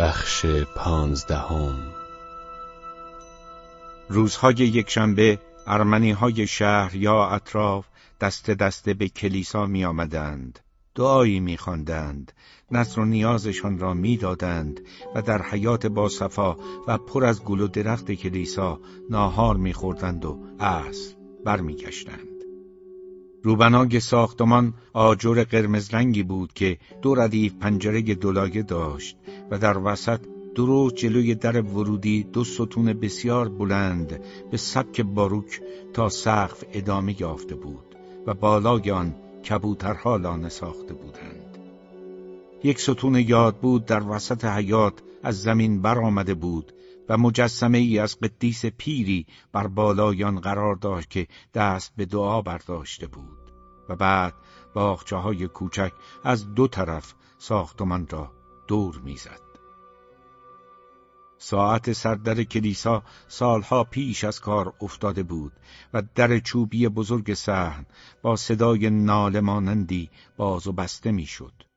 بخش پانزدهم روزهای یکشنبه ارمنی های شهر یا اطراف دست دسته به کلیسا می آمدند. دعایی می خواندند، نصر و نیازشان را می‌دادند و در حیات باصفا و پر از گل و درخت کلیسا ناهار میخوردند و عصر برمیگشتند. روبنای ساختمان آجر قرمز رنگی بود که دو ردیف پنجره دولایه داشت و در وسط درست جلوی در ورودی دو ستون بسیار بلند به سبک باروک تا سقف ادامه یافته بود و بالای آن کبوترها لانه ساخته بودند. یک ستون یاد بود در وسط حیات از زمین برآمده بود و مجسمه ای از قدیس پیری بر بالای آن قرار داشت که دست به دعا برداشته بود و بعد باغچه های کوچک از دو طرف ساختمان را دور می‌زد. ساعت سردر کلیسا سالها پیش از کار افتاده بود و در چوبی بزرگ سحن با صدای ناله مانندی باز و بسته می‌شد.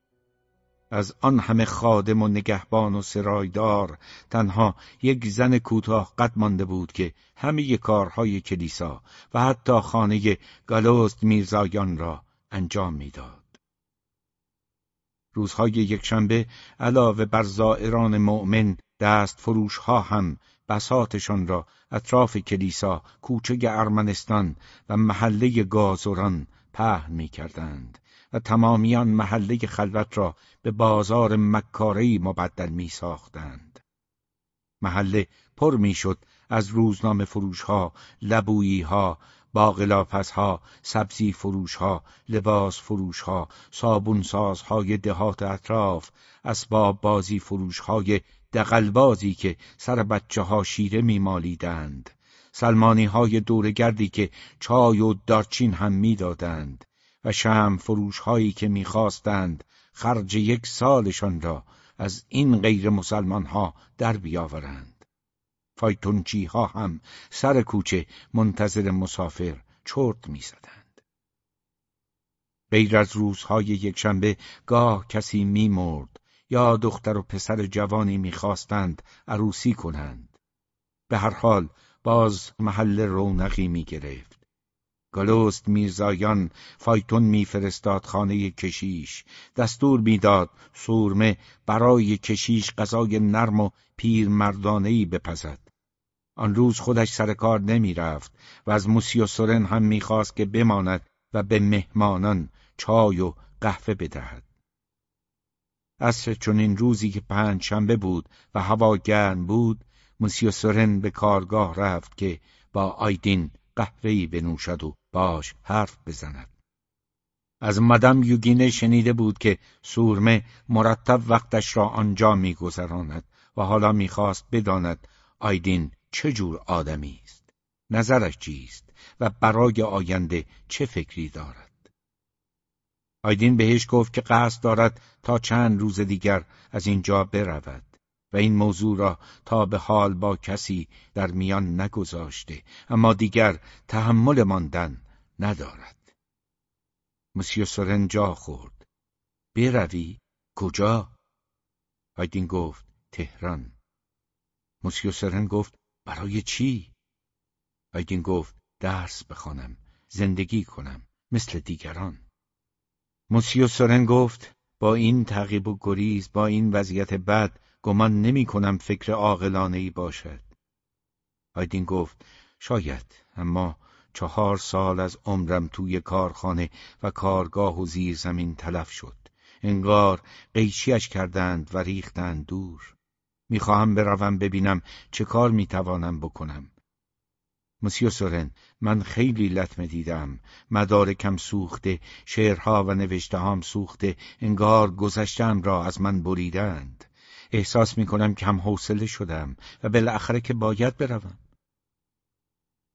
از آن همه خادم و نگهبان و سرایدار تنها یک زن کوتاه قد مانده بود که همه کارهای کلیسا و حتی خانه گالوست میرزایان را انجام می‌داد. روزهای یکشنبه علاوه بر زائران مؤمن دست فروش ها هم بساتشان را اطراف کلیسا، کوچه ارمنستان و محله گازوران پهن می کردند و تمامیان محله خلوت را به بازار مکاری مبدل می ساختند. محله پر می شد از روزنامه فروش ها، لبویی ها، باقلافز ها، سبزی فروش ها، لباس فروش ها، صابون های دهات اطراف، اسباب بازی فروش های دقلبازی که سر بچه ها شیره میمالیدند سلمانی های دورگردی که چای و دارچین هم می‌دادند و شم فروش هایی که می‌خواستند خرج یک سالشان را از این غیر مسلمان ها در بیاورند. فایتونچی ها هم سر کوچه منتظر مسافر چرت می‌زدند. غیر از روزهای یکشنبه گاه کسی میمرد یا دختر و پسر جوانی می‌خواستند عروسی کنند. به هر حال باز محل رونقی می‌گرفت. گلوست میرزایان فایتون میفرستاد خانه کشیش. دستور می‌داد سورمه برای کشیش غذای نرم و پیرمردانهای بپزد. آن روز خودش سر کار نمی‌رفت و از موسی سورن هم می‌خواست که بماند و به مهمانان چای و قهوه بدهد. عصر چنین روزی که پنج شنبه بود و هوا گرم بود موسیو سورن به کارگاه رفت که با آیدین قهوه‌ای بنوشد و باش حرف بزند. از مدام یوگینه شنیده بود که سورمه مرتب وقتش را آنجا میگذراند و حالا می‌خواست بداند آیدین چه جور آدمی است نظرش چیست و برای آینده چه فکری دارد. آیدین بهش گفت که قصد دارد تا چند روز دیگر از اینجا برود. و این موضوع را تا به حال با کسی در میان نگذاشته اما دیگر تحمل ماندن ندارد. مسیو سورن جا خورد. بروی؟ کجا؟ آیدین گفت تهران. مسیو سورن گفت برای چی؟ آیدین گفت درس بخوانم زندگی کنم مثل دیگران. موسیو سورن گفت با این تعقیب و گریز با این وضعیت بد گمان نمی کنم فکر عاقلانه ای باشد. آیدین گفت شاید اما چهار سال از عمرم توی کارخانه و کارگاه و زیر زمین تلف شد. انگار قیچیش کردند و ریختند دور. می‌خواهم بروم ببینم چه کار می‌توانم بکنم. مسیو سورن من خیلی لطمه دیدم. مدارکم سوخته شعرها و نوشته هم سوخته انگار گذشتم را از من بریدند. احساس می کنم کم حوصله شدم و بالاخره که باید بروم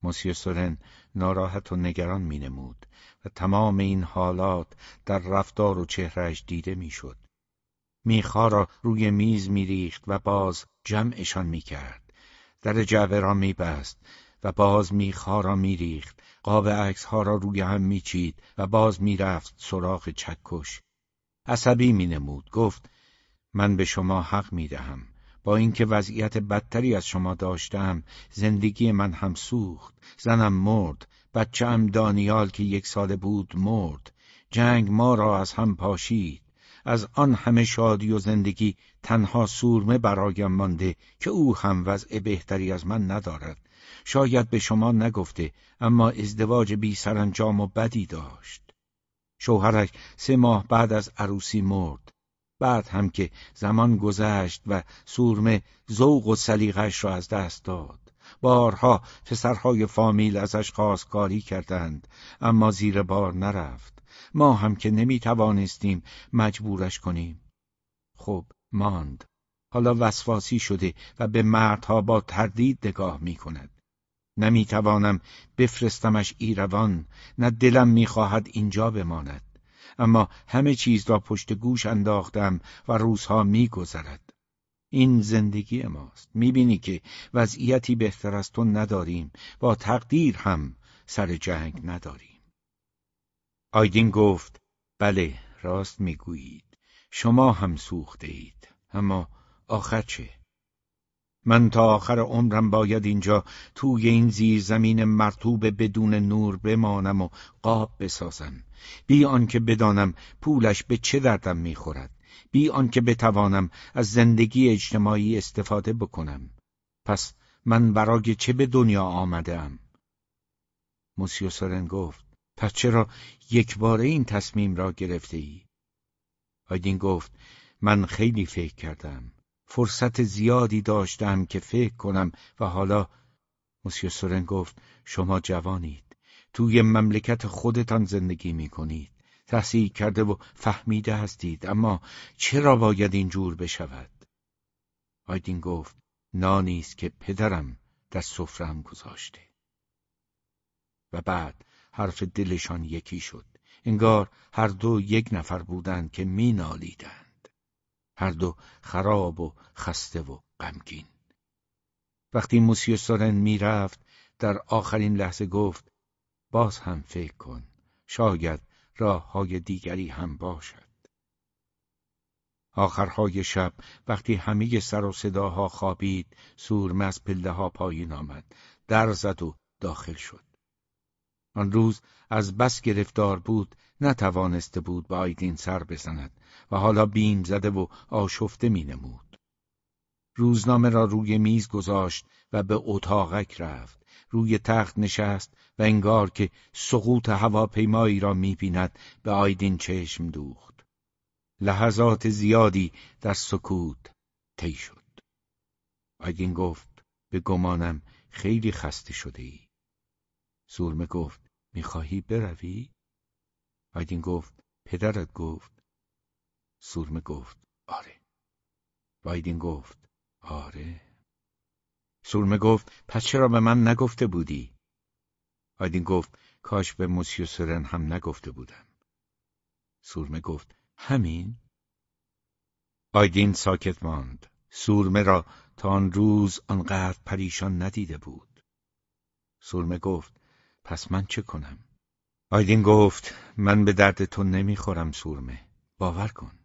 مسیو سورن ناراحت و نگران می نمود و تمام این حالات در رفتار و چهرهش دیده می‌شد. میخا را روی میز میریخت و باز جمعشان می‌کرد. در جعبه را میبست و باز میخها را میریخت قاب عکسها را روی هم میچید و باز می‌رفت سراغ چکش عصبی مینمود گفت من به شما حق می‌دهم. با اینکه وضعیت بدتری از شما داشتم زندگی من هم سوخت زنم مرد بچم دانیال که یک ساله بود مرد. جنگ ما را از هم پاشید. از آن همه شادی و زندگی تنها سورمه برایم مانده که او هم وضع بهتری از من ندارد. شاید به شما نگفته اما ازدواج بی سرانجام و بدی داشت. شوهرش سه ماه بعد از عروسی مرد. بعد هم که زمان گذشت و سورمه ذوق و سلیقش را از دست داد. بارها پسرهای فامیل ازش خواستگاری کردند اما زیر بار نرفت. ما هم که نمی توانستیم مجبورش کنیم. خب ماند. حالا وسواسی شده و به مردها با تردید نگاه می کند نمی توانم بفرستمش ایروان نه دلم می‌خواهد اینجا بماند. اما همه چیز را پشت گوش انداختم و روزها میگذرد. این زندگی ماست. می‌بینی که وضعیتی بهتر از تو نداریم. با تقدیر هم سر جنگ نداریم. آیدین گفت بله راست می‌گویید. شما هم سوخته اید اما آخر چه؟ من تا آخر عمرم باید اینجا توی این زیر زمین مرتوب بدون نور بمانم و قاب بسازم. بی آنکه بدانم پولش به چه دردم می‌خورد. بی آنکه بتوانم از زندگی اجتماعی استفاده بکنم. پس من برای چه به دنیا آمده ام موسیو سرن گفت پس چرا یک باره این تصمیم را گرفته ای؟ آیدین گفت من خیلی فکر کردم. فرصت زیادی داشتم که فکر کنم و حالا موسیو سورن گفت شما جوانید. توی مملکت خودتان زندگی می کنید تحصیل کرده و فهمیده هستید. اما چرا باید اینجور بشود؟ آیدین گفت نانی است که پدرم در سفرم گذاشته. و بعد حرف دلشان یکی شد. انگار هر دو یک نفر بودند که می نالیدند. هر دو خراب و خسته و غمگین. وقتی موسیو سورن می‌رفت در آخرین لحظه گفت باز هم فکر کن شاید راه های دیگری هم باشد. آخرهای شب وقتی همه سر و صداها خوابید سورمه از پله ها پایین آمد در زد و داخل شد. آن روز از بس گرفتار بود نتوانسته بود به آیدین سر بزند و حالا بیم زده و آشفته می نمود. روزنامه را روی میز گذاشت و به اتاقک رفت. روی تخت نشست و انگار که سقوط هواپیمایی را می‌بیند به آیدین چشم دوخت. لحظات زیادی در سکوت طی شد. آیدین گفت به گمانم خیلی خسته شده ای. سورمه گفت می‌خواهی بروی؟ آیدین گفت پدرت گفت سورمه گفت آره وایدین گفت آره سورمه گفت پس چرا به من نگفته بودی؟ آیدین گفت کاش به موسیو سرن هم نگفته بودم سورمه گفت همین؟ آیدین ساکت ماند سورمه را تا آن روز آنقدر پریشان ندیده بود سورمه گفت پس من چه کنم؟ آیدین گفت من به درد تو نمی‌خورم سورمه. باور کن.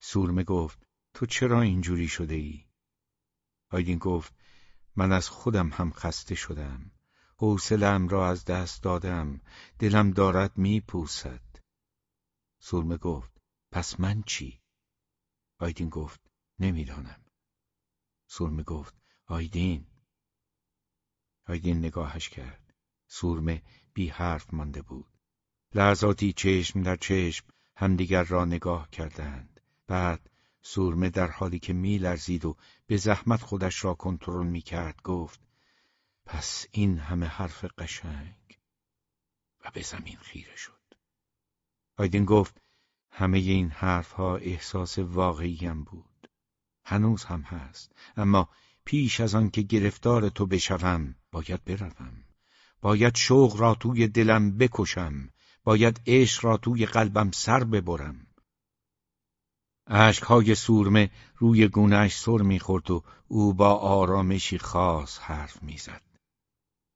سورمه گفت تو چرا اینجوری شده ای؟ آیدین گفت من از خودم هم خسته شدم. حوصله‌ام را از دست دادم. دلم دارد میپوسد. سورمه گفت پس من چی؟ آیدین گفت نمی‌دانم. سورمه گفت آیدین. آیدین نگاهش کرد. سورمه بی حرف مانده بود. لحظاتی چشم در چشم همدیگر را نگاه کردند. بعد سورمه در حالی که میلرزید و به زحمت خودش را کنترل می‌کرد گفت پس این همه حرف قشنگ و به زمین خیره شد. آیدین گفت همه این حرفها احساس واقعیم بود. هنوز هم هست اما پیش از آن که گرفتار تو بشوم باید بروم. باید شوق را توی دلم بکشم باید عشق را توی قلبم سر ببرم اشکهای سورمه روی گونهش سر می‌خورد و او با آرامشی خاص حرف می‌زد.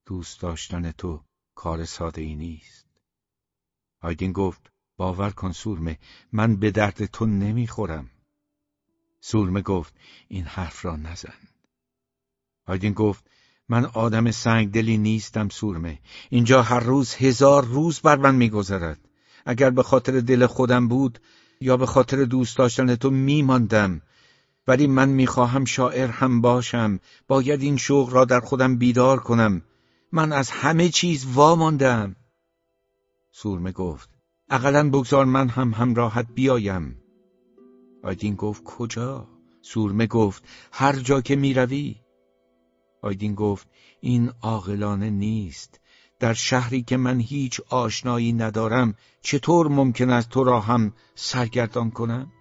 دوست داشتن تو کار ساده ای نیست. آیدین گفت باور کن سورمه من به درد تو نمی‌خورم. سورمه گفت این حرف را نزن. آیدین گفت من آدم سنگدلی نیستم سورمه. اینجا هر روز هزار روز بر من میگذرد. اگر به خاطر دل خودم بود یا به خاطر دوست داشتن تو میماندم ولی من می‌خواهم شاعر هم باشم باید این شوق را در خودم بیدار کنم من از همه چیز واماندم سورمه گفت اقلا بگذار من هم همراحت بیایم آیدین گفت کجا؟ سورمه گفت هر جا که می‌روی آیدین گفت این عاقلانه نیست. در شهری که من هیچ آشنایی ندارم چطور ممکن است تو را هم سرگردان کنم؟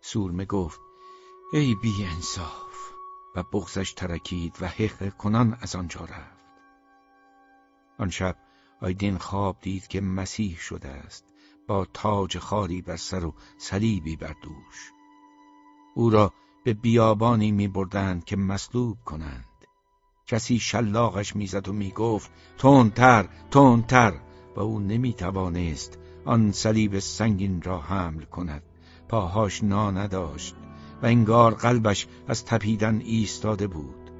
سورمه گفت ای بی انصاف. و بغزش ترکید و حق کنان از آنجا رفت. آن شب آیدین خواب دید که مسیح شده است با تاج خالی بر سر و صلیبی بر دوش. او را به بیابانی می بردند که مصلوب کنند. کسی شلاقش می‌زد و می‌گفت تندتر تندتر. و او نمی توانست آن صلیب سنگین را حمل کند. پاهاش نا نداشت و انگار قلبش از تپیدن ایستاده بود.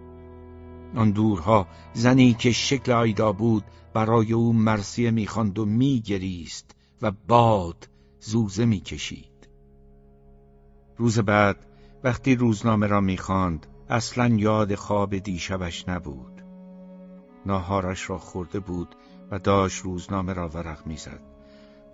آن دورها زنی که شکل آیدا بود برای او مرسیه می‌خواند و میگریست و باد زوزه می‌کشید. روز بعد وقتی روزنامه را می‌خواند اصلا یاد خواب دیشبش نبود. ناهارش را خورده بود و داشت روزنامه را ورق می‌زد.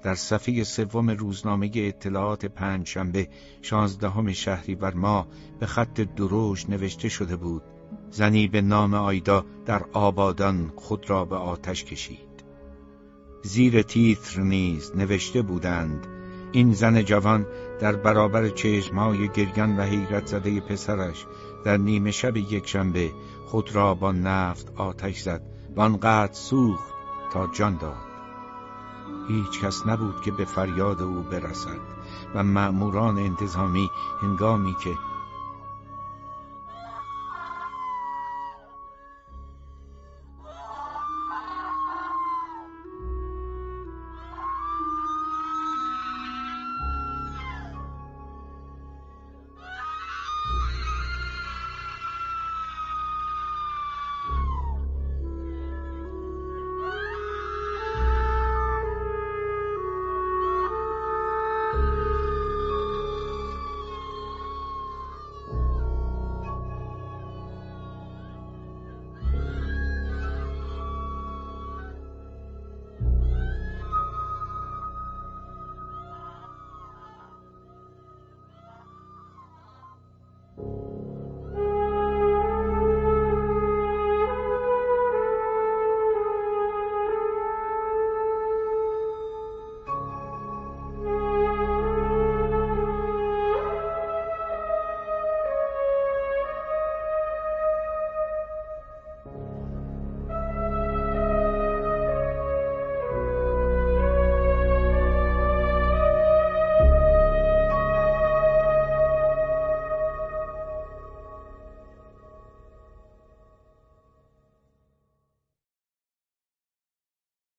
در صفحه سوم روزنامه اطلاعات پنج شنبه شانزدهم بر ما به خط دروش نوشته شده بود زنی به نام آیدا در آبادان خود را به آتش کشید. زیر تیتر نیز نوشته بودند این زن جوان در برابر چشمهای گریان و حیرت زده پسرش در نیمه شب یک شنبه خود را با نفت آتش زد و آنقدر سوخت تا جان داد. هیچ کس نبود که به فریاد او برسد و مأموران انتظامی هنگامی که